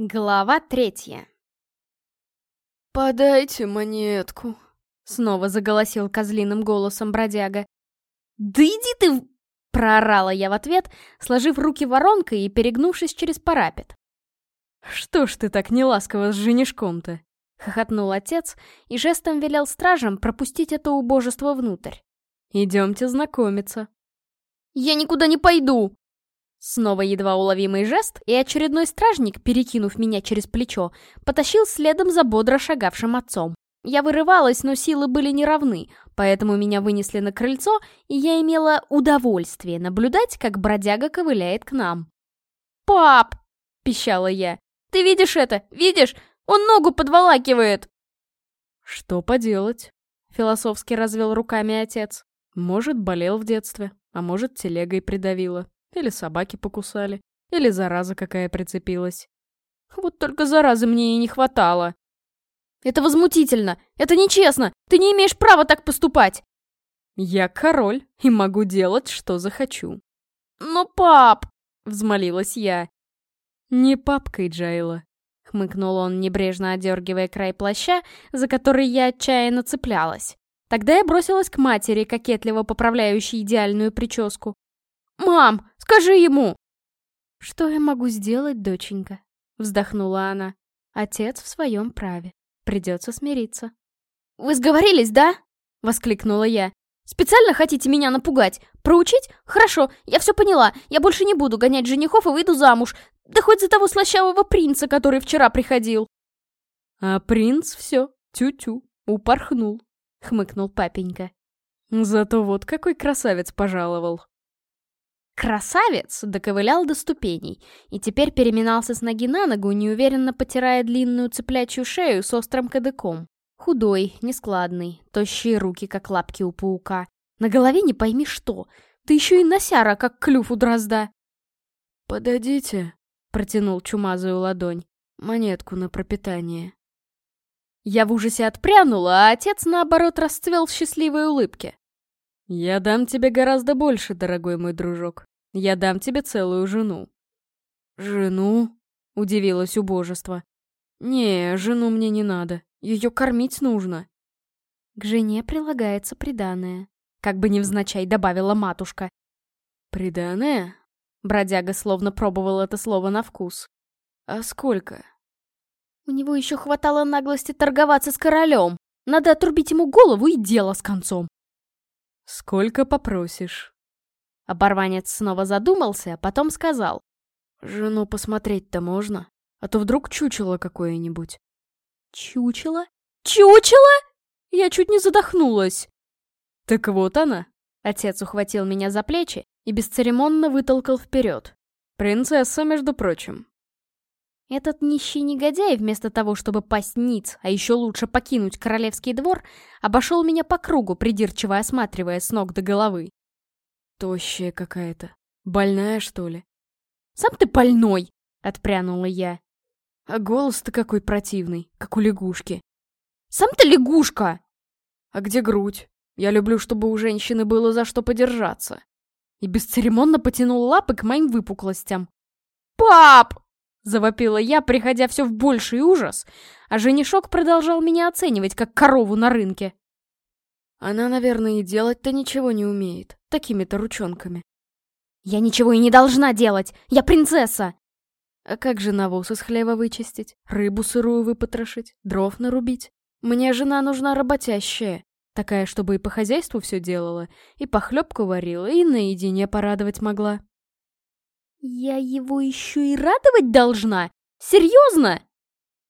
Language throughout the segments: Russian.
Глава третья. «Подайте монетку», — снова заголосил козлиным голосом бродяга. «Да иди ты в...» — проорала я в ответ, сложив руки воронкой и перегнувшись через парапет. «Что ж ты так неласково с женишком-то?» — хохотнул отец и жестом велел стражам пропустить это убожество внутрь. «Идемте знакомиться». «Я никуда не пойду!» Снова едва уловимый жест, и очередной стражник, перекинув меня через плечо, потащил следом за бодро шагавшим отцом. Я вырывалась, но силы были неравны, поэтому меня вынесли на крыльцо, и я имела удовольствие наблюдать, как бродяга ковыляет к нам. «Пап!» — пищала я. «Ты видишь это? Видишь? Он ногу подволакивает!» «Что поделать?» — философски развел руками отец. «Может, болел в детстве, а может, телегой придавило. Или собаки покусали. Или зараза какая прицепилась. Вот только заразы мне и не хватало. Это возмутительно! Это нечестно! Ты не имеешь права так поступать! Я король и могу делать, что захочу. Но пап! Взмолилась я. Не папкой, Джайла. Хмыкнул он, небрежно одергивая край плаща, за который я отчаянно цеплялась. Тогда я бросилась к матери, кокетливо поправляющей идеальную прическу. «Мам, скажи ему!» «Что я могу сделать, доченька?» — вздохнула она. «Отец в своем праве. Придется смириться». «Вы сговорились, да?» — воскликнула я. «Специально хотите меня напугать? Проучить? Хорошо, я все поняла. Я больше не буду гонять женихов и выйду замуж. Да хоть за того слащавого принца, который вчера приходил». «А принц все, тю-тю, упорхнул», — хмыкнул папенька. «Зато вот какой красавец пожаловал». Красавец доковылял до ступеней и теперь переминался с ноги на ногу, неуверенно потирая длинную цыплячью шею с острым кадыком. Худой, нескладный, тощие руки, как лапки у паука. На голове не пойми что. Ты еще и носяра, как клюв у дрозда. «Подадите», — протянул чумазую ладонь, — «монетку на пропитание». Я в ужасе отпрянула, а отец, наоборот, расцвел в счастливой улыбке. «Я дам тебе гораздо больше, дорогой мой дружок. Я дам тебе целую жену». «Жену?» — удивилось убожество. «Не, жену мне не надо. Ее кормить нужно». «К жене прилагается приданое», — как бы невзначай добавила матушка. «Приданое?» — бродяга словно пробовал это слово на вкус. «А сколько?» У него еще хватало наглости торговаться с королем. Надо отрубить ему голову и дело с концом. «Сколько попросишь?» Оборванец снова задумался, а потом сказал. «Жену посмотреть-то можно? А то вдруг чучело какое-нибудь». «Чучело? Чучело?» Я чуть не задохнулась. «Так вот она». Отец ухватил меня за плечи и бесцеремонно вытолкал вперед. «Принцесса, между прочим. Этот нищий негодяй, вместо того, чтобы пасть ниц, а еще лучше покинуть королевский двор, обошел меня по кругу, придирчиво осматривая с ног до головы. Тощая какая-то. Больная, что ли? «Сам ты больной!» — отпрянула я. А голос-то какой противный, как у лягушки. «Сам ты лягушка!» «А где грудь? Я люблю, чтобы у женщины было за что подержаться». И бесцеремонно потянул лапы к моим выпуклостям. «Пап!» Завопила я, приходя все в больший ужас, а женишок продолжал меня оценивать, как корову на рынке. Она, наверное, и делать-то ничего не умеет, такими-то ручонками. Я ничего и не должна делать, я принцесса! А как же навоз из хлева вычистить, рыбу сырую выпотрошить, дров нарубить? Мне жена нужна работящая, такая, чтобы и по хозяйству все делала, и похлебку варила, и наедине порадовать могла. «Я его еще и радовать должна? Серьезно?»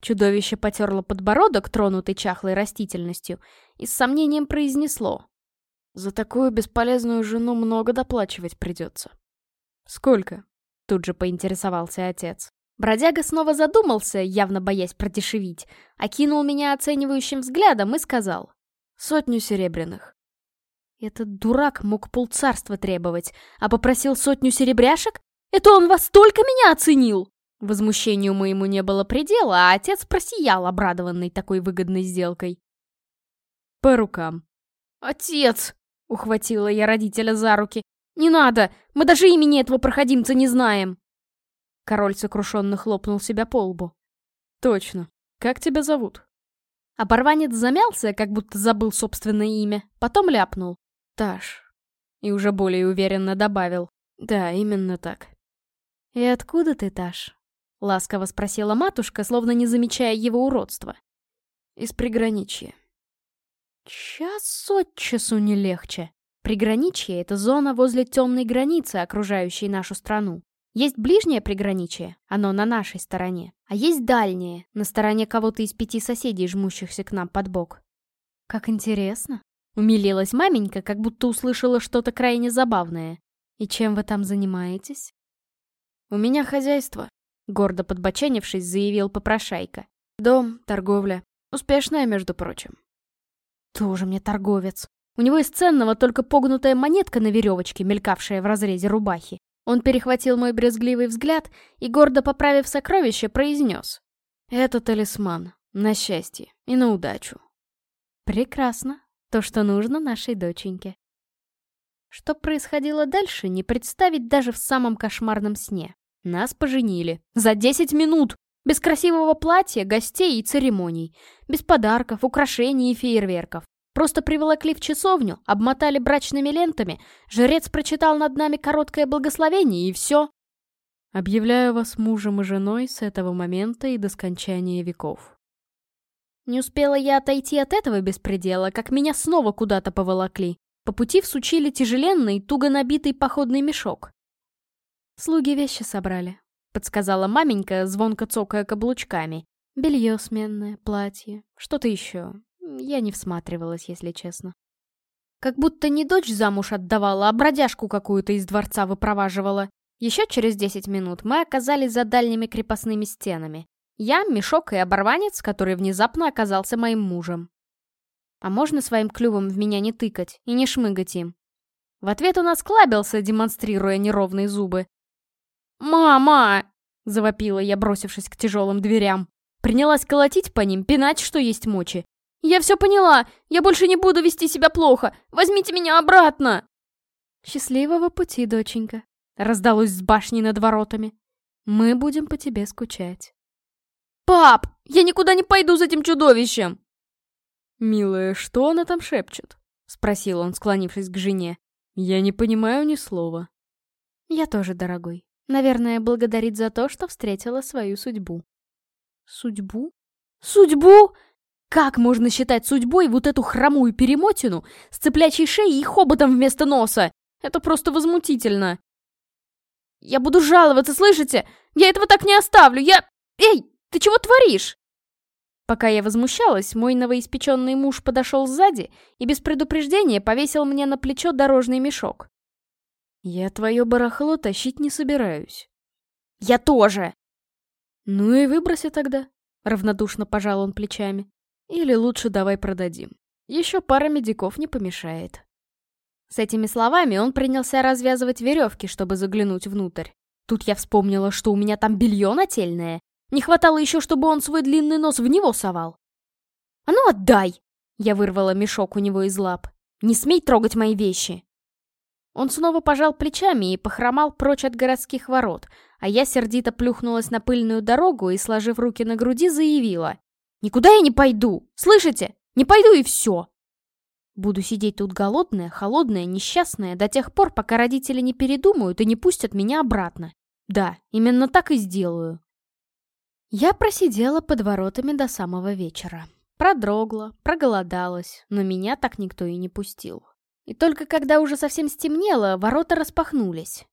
Чудовище потерло подбородок, тронутый чахлой растительностью, и с сомнением произнесло. «За такую бесполезную жену много доплачивать придется». «Сколько?» — тут же поинтересовался отец. Бродяга снова задумался, явно боясь продешевить, окинул меня оценивающим взглядом и сказал. «Сотню серебряных». Этот дурак мог полцарства требовать, а попросил сотню серебряшек? Это он вас только меня оценил!» Возмущению моему не было предела, а отец просиял, обрадованный такой выгодной сделкой. «По рукам». «Отец!» — ухватила я родителя за руки. «Не надо! Мы даже имени этого проходимца не знаем!» Король сокрушенно хлопнул себя по лбу. «Точно. Как тебя зовут?» Оборванец замялся, как будто забыл собственное имя, потом ляпнул. «Таш». И уже более уверенно добавил. «Да, именно так». «И откуда ты, Таш?» — ласково спросила матушка, словно не замечая его уродства. «Из приграничья». Час от часу не легче. Приграничье — это зона возле темной границы, окружающей нашу страну. Есть ближнее приграничье, оно на нашей стороне, а есть дальнее, на стороне кого-то из пяти соседей, жмущихся к нам под бок. Как интересно. Умилилась маменька, как будто услышала что-то крайне забавное. И чем вы там занимаетесь? У меня хозяйство, гордо подбоченившись, заявил попрошайка. Дом, торговля. Успешная, между прочим. Тоже мне торговец. У него из ценного только погнутая монетка на веревочке, мелькавшая в разрезе рубахи. Он перехватил мой брезгливый взгляд и, гордо поправив сокровище, произнес. «Это талисман. На счастье и на удачу». «Прекрасно. То, что нужно нашей доченьке». Что происходило дальше, не представить даже в самом кошмарном сне. Нас поженили. За 10 минут! Без красивого платья, гостей и церемоний. Без подарков, украшений и фейерверков. Просто приволокли в часовню, обмотали брачными лентами, жрец прочитал над нами короткое благословение, и все. Объявляю вас мужем и женой с этого момента и до скончания веков. Не успела я отойти от этого беспредела, как меня снова куда-то поволокли. По пути всучили тяжеленный, туго набитый походный мешок. «Слуги вещи собрали», — подсказала маменька, звонко цокая каблучками. «Белье сменное, платье, что-то еще. Я не всматривалась, если честно. Как будто не дочь замуж отдавала, а бродяжку какую-то из дворца выпроваживала. Еще через 10 минут мы оказались за дальними крепостными стенами. Я, Мешок и Оборванец, который внезапно оказался моим мужем. А можно своим клювом в меня не тыкать и не шмыгать им? В ответ он осклабился, демонстрируя неровные зубы. «Мама!» — завопила я, бросившись к тяжелым дверям. Принялась колотить по ним, пинать, что есть мочи. «Я все поняла! Я больше не буду вести себя плохо! Возьмите меня обратно!» «Счастливого пути, доченька!» — раздалось с башни над воротами. «Мы будем по тебе скучать». «Пап, я никуда не пойду за этим чудовищем!» «Милая, что она там шепчет?» — спросил он, склонившись к жене. «Я не понимаю ни слова». «Я тоже, дорогой. Наверное, благодарит за то, что встретила свою судьбу». «Судьбу? Судьбу? Как можно считать судьбой вот эту хромую перемотину с цыплячьей шеей и хоботом вместо носа? Это просто возмутительно. Я буду жаловаться, слышите? Я этого так не оставлю, я... Эй, ты чего творишь? Пока я возмущалась, мой новоиспеченный муж подошел сзади и без предупреждения повесил мне на плечо дорожный мешок. «Я твое барахло тащить не собираюсь». «Я тоже!» «Ну и выброси тогда», — равнодушно пожал он плечами. Или лучше давай продадим. Еще пара медиков не помешает. С этими словами он принялся развязывать веревки, чтобы заглянуть внутрь. Тут я вспомнила, что у меня там белье нательное. Не хватало еще, чтобы он свой длинный нос в него совал. «А ну отдай!» Я вырвала мешок у него из лап. «Не смей трогать мои вещи!» Он снова пожал плечами и похромал прочь от городских ворот, а я сердито плюхнулась на пыльную дорогу и, сложив руки на груди, заявила. Никуда я не пойду! Слышите? Не пойду и все!» Буду сидеть тут голодная, холодная, несчастная до тех пор, пока родители не передумают и не пустят меня обратно. Да, именно так и сделаю. Я просидела под воротами до самого вечера. Продрогла, проголодалась, но меня так никто и не пустил. И только когда уже совсем стемнело, ворота распахнулись.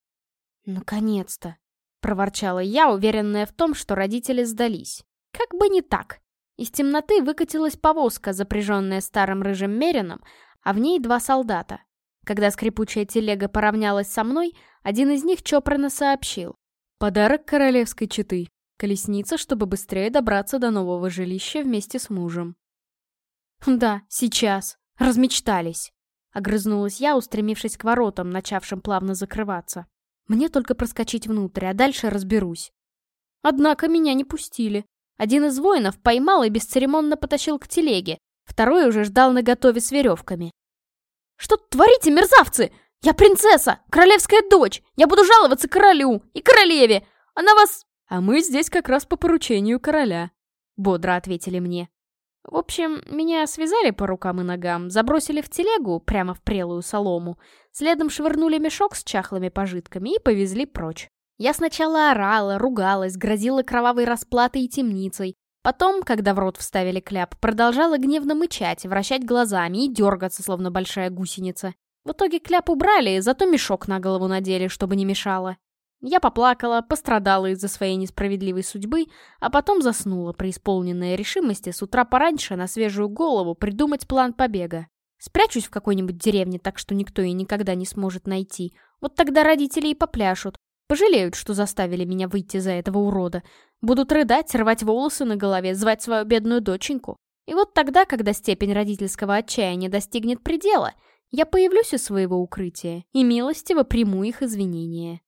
«Наконец-то!» — проворчала я, уверенная в том, что родители сдались. Как бы не так. Из темноты выкатилась повозка, запряженная старым рыжим мерином, а в ней два солдата. Когда скрипучая телега поравнялась со мной, один из них чопорно сообщил. «Подарок королевской четы. Колесница, чтобы быстрее добраться до нового жилища вместе с мужем». «Да, сейчас. Размечтались», — огрызнулась я, устремившись к воротам, начавшим плавно закрываться. «Мне только проскочить внутрь, а дальше разберусь». Однако меня не пустили. Один из воинов поймал и бесцеремонно потащил к телеге, второй уже ждал наготове с веревками. «Что творите, мерзавцы? Я принцесса, королевская дочь! Я буду жаловаться королю и королеве! Она вас...» «А мы здесь как раз по поручению короля», — бодро ответили мне. В общем, меня связали по рукам и ногам, забросили в телегу, прямо в прелую солому, следом швырнули мешок с чахлыми пожитками и повезли прочь. Я сначала орала, ругалась, грозила кровавой расплатой и темницей. Потом, когда в рот вставили кляп, продолжала гневно мычать, вращать глазами и дергаться, словно большая гусеница. В итоге кляп убрали, зато мешок на голову надели, чтобы не мешало. Я поплакала, пострадала из-за своей несправедливой судьбы, а потом заснула, преисполненная решимости с утра пораньше на свежую голову придумать план побега. Спрячусь в какой-нибудь деревне так, что никто и никогда не сможет найти. Вот тогда родители и попляшут. Пожалеют, что заставили меня выйти за этого урода. Будут рыдать, рвать волосы на голове, звать свою бедную доченьку. И вот тогда, когда степень родительского отчаяния достигнет предела, я появлюсь из своего укрытия и милостиво приму их извинения.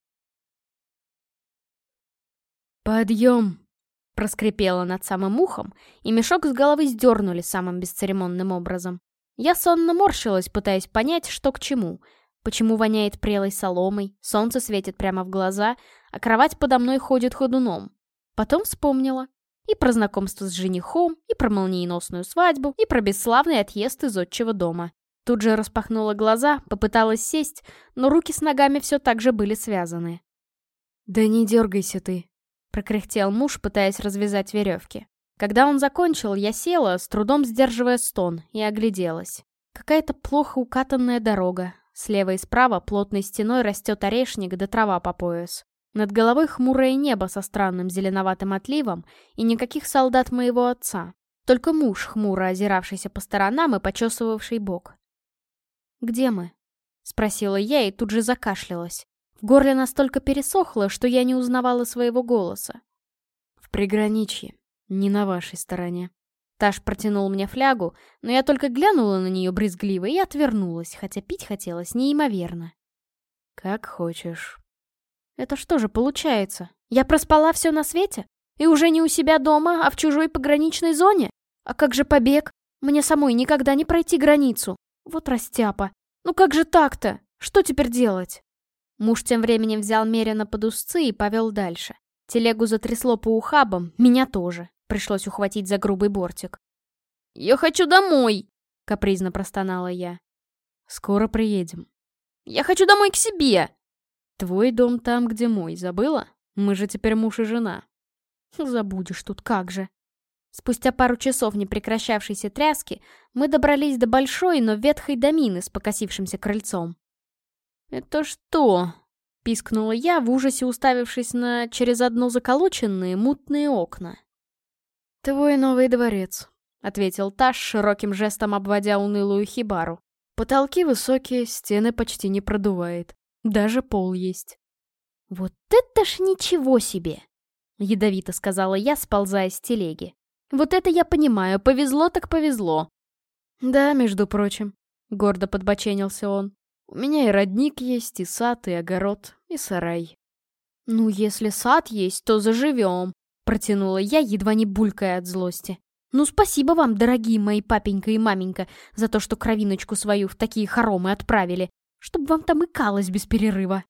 «Подъем!» — проскрипело над самым ухом, и мешок с головы сдернули самым бесцеремонным образом. Я сонно морщилась, пытаясь понять, что к чему. Почему воняет прелой соломой, солнце светит прямо в глаза, а кровать подо мной ходит ходуном. Потом вспомнила. И про знакомство с женихом, и про молниеносную свадьбу, и про бесславный отъезд из отчего дома. Тут же распахнула глаза, попыталась сесть, но руки с ногами все так же были связаны. «Да не дергайся ты», прокряхтел муж, пытаясь развязать веревки. Когда он закончил, я села, с трудом сдерживая стон, и огляделась. Какая-то плохо укатанная дорога. Слева и справа плотной стеной растет орешник да трава по пояс. Над головой хмурое небо со странным зеленоватым отливом и никаких солдат моего отца. Только муж, хмуро озиравшийся по сторонам и почесывавший бок. «Где мы?» — спросила я и тут же закашлялась. Горле настолько пересохло, что я не узнавала своего голоса. «В приграничье. Не на вашей стороне». Таш протянул мне флягу, но я только глянула на нее брезгливо и отвернулась, хотя пить хотелось неимоверно. «Как хочешь». «Это что же получается? Я проспала все на свете? И уже не у себя дома, а в чужой пограничной зоне? А как же побег? Мне самой никогда не пройти границу. Вот растяпа. Ну как же так-то? Что теперь делать?» Муж тем временем взял Мерина под узцы и повел дальше. Телегу затрясло по ухабам, меня тоже. Пришлось ухватить за грубый бортик. «Я хочу домой!» — капризно простонала я. «Скоро приедем». «Я хочу домой к себе!» «Твой дом там, где мой, забыла? Мы же теперь муж и жена». «Забудешь тут, как же!» Спустя пару часов непрекращавшейся тряски мы добрались до большой, но ветхой домины с покосившимся крыльцом. «Это что?» — пискнула я, в ужасе уставившись на через одно заколоченные мутные окна. «Твой новый дворец», — ответил Таш, широким жестом обводя унылую хибару. «Потолки высокие, стены почти не продувает. Даже пол есть». «Вот это ж ничего себе!» — ядовито сказала я, сползая с телеги. «Вот это я понимаю, повезло так повезло». «Да, между прочим», — гордо подбоченился он. У меня и родник есть, и сад, и огород, и сарай. «Ну, если сад есть, то заживем», — протянула я, едва не булькая от злости. «Ну, спасибо вам, дорогие мои папенька и маменька, за то, что кровиночку свою в такие хоромы отправили, чтобы вам там икалось без перерыва».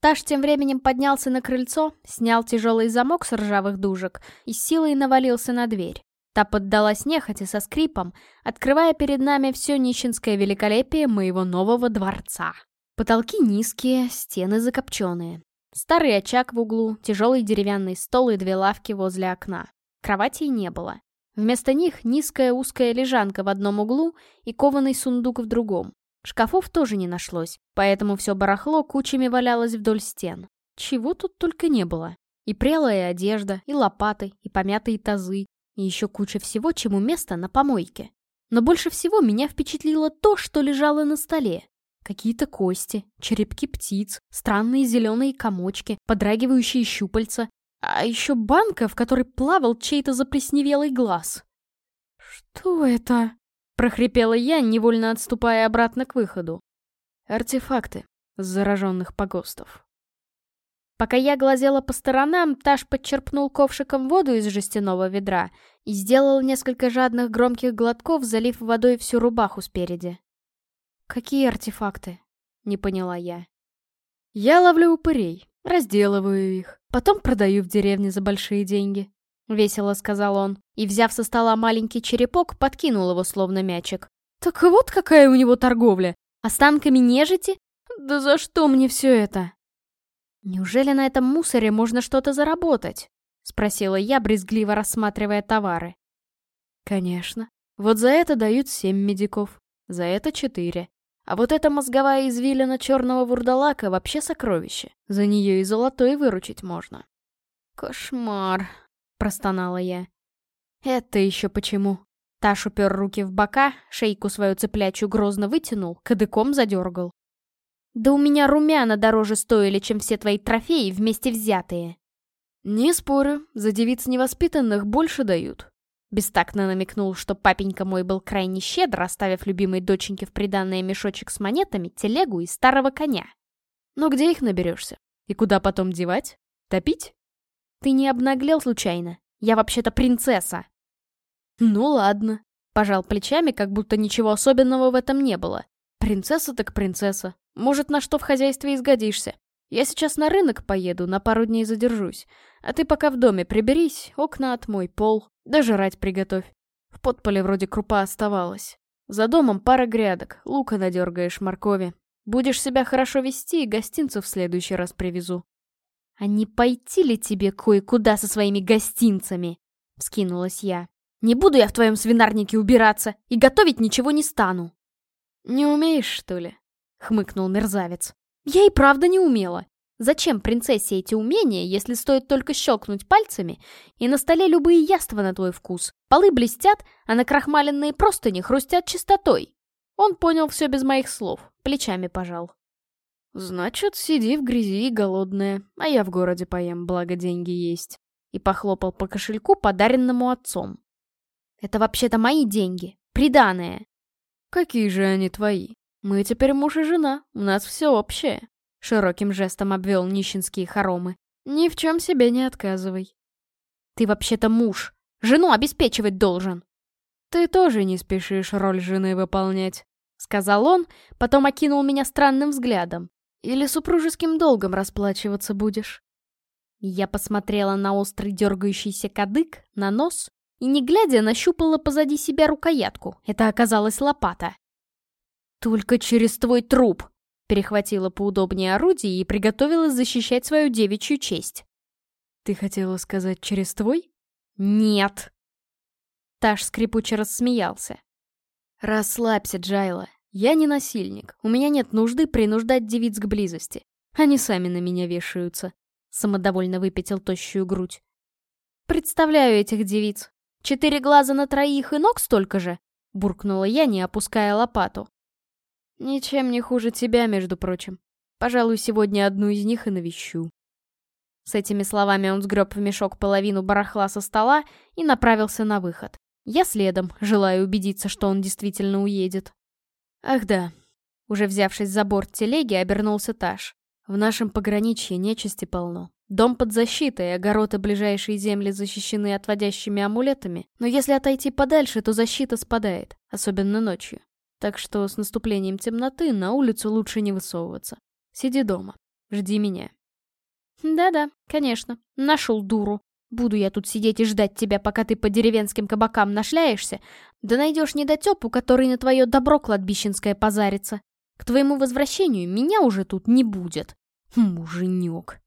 Таш тем временем поднялся на крыльцо, снял тяжелый замок с ржавых дужек и силой навалился на дверь. Та поддалась нехотя со скрипом, открывая перед нами все нищенское великолепие моего нового дворца. Потолки низкие, стены закопченные. Старый очаг в углу, тяжелый деревянный стол и две лавки возле окна. Кроватей не было. Вместо них низкая узкая лежанка в одном углу и кованый сундук в другом. Шкафов тоже не нашлось, поэтому все барахло кучами валялось вдоль стен. Чего тут только не было. И прелая одежда, и лопаты, и помятые тазы, и еще куча всего, чему место на помойке. Но больше всего меня впечатлило то, что лежало на столе. Какие-то кости, черепки птиц, странные зеленые комочки, подрагивающие щупальца, а еще банка, в которой плавал чей-то заплесневелый глаз. «Что это?» — прохрипела я, невольно отступая обратно к выходу. «Артефакты зараженных погостов». Пока я глазела по сторонам, Таш подчерпнул ковшиком воду из жестяного ведра и сделал несколько жадных громких глотков, залив водой всю рубаху спереди. «Какие артефакты?» — не поняла я. Я ловлю упырей, разделываю их, потом продаю в деревне за большие деньги. Весело сказал он, и, взяв со стола маленький черепок, подкинул его словно мячик. Так вот какая у него торговля! Останками нежити? Да за что мне все это? Неужели на этом мусоре можно что-то заработать? Спросила я, брезгливо рассматривая товары. Конечно. Вот за это дают семь медиков, за это четыре. А вот эта мозговая извилина черного вурдалака вообще сокровище. За нее и золотой выручить можно. Кошмар, простонала я. Это еще почему? Таш упер руки в бока, шейку свою цыплячью грозно вытянул, кадыком задергал. Да у меня румяна дороже стоили, чем все твои трофеи вместе взятые. Не спорю, за девиц невоспитанных больше дают. Бестактно намекнул, что папенька мой был крайне щедр, оставив любимой доченьке в приданное мешочек с монетами, телегу и старого коня. Но где их наберешься? И куда потом девать? Топить? Ты не обнаглел случайно? Я вообще-то принцесса. Ну ладно. Пожал плечами, как будто ничего особенного в этом не было. Принцесса так принцесса. Может, на что в хозяйстве изгодишься. Я сейчас на рынок поеду, на пару дней задержусь. А ты пока в доме приберись, окна отмой, пол. Да жрать приготовь. В подполе вроде крупа оставалась. За домом пара грядок, лука надергаешь, моркови. Будешь себя хорошо вести, гостинцев в следующий раз привезу. «А не пойти ли тебе кое-куда со своими гостинцами?» — вскинулась я. «Не буду я в твоем свинарнике убираться и готовить ничего не стану». «Не умеешь, что ли?» — хмыкнул мерзавец. «Я и правда не умела. Зачем принцессе эти умения, если стоит только щелкнуть пальцами, и на столе любые яства на твой вкус? Полы блестят, а на крахмаленные простыни хрустят чистотой. Он понял все без моих слов, плечами пожал. «Значит, сиди в грязи голодная, а я в городе поем, благо деньги есть». И похлопал по кошельку, подаренному отцом. «Это вообще-то мои деньги, приданые». «Какие же они твои? Мы теперь муж и жена, у нас все общее». Широким жестом обвел нищенские хоромы. «Ни в чем себе не отказывай». «Ты вообще-то муж. Жену обеспечивать должен». «Ты тоже не спешишь роль жены выполнять», — сказал он, потом окинул меня странным взглядом. «Или супружеским долгом расплачиваться будешь?» Я посмотрела на острый дергающийся кадык, на нос и, не глядя, нащупала позади себя рукоятку. Это оказалась лопата. «Только через твой труп!» Перехватила поудобнее орудие и приготовилась защищать свою девичью честь. «Ты хотела сказать через твой?» «Нет!» Таш скрипуче рассмеялся. «Расслабься, Джайла. Я не насильник. У меня нет нужды принуждать девиц к близости. Они сами на меня вешаются». Самодовольно выпятил тощую грудь. «Представляю этих девиц. Четыре глаза на троих и ног столько же?» Буркнула я, не опуская лопату. Ничем не хуже тебя, между прочим. Пожалуй, сегодня одну из них и навещу. С этими словами он сгреб в мешок половину барахла со стола и направился на выход. Я следом, желая убедиться, что он действительно уедет. Ах да. Уже взявшись за борт телеги, обернулся Таш. В нашем пограничье нечисти полно. Дом под защитой, огород и ближайшие земли защищены отводящими амулетами, но если отойти подальше, то защита спадает, особенно ночью. Так что с наступлением темноты на улицу лучше не высовываться. Сиди дома. Жди меня. Да-да, конечно. Нашел дуру. Буду я тут сидеть и ждать тебя, пока ты по деревенским кабакам нашляешься, да найдешь недотепу, который на твое добро кладбищенское позарится. К твоему возвращению меня уже тут не будет. Муженек.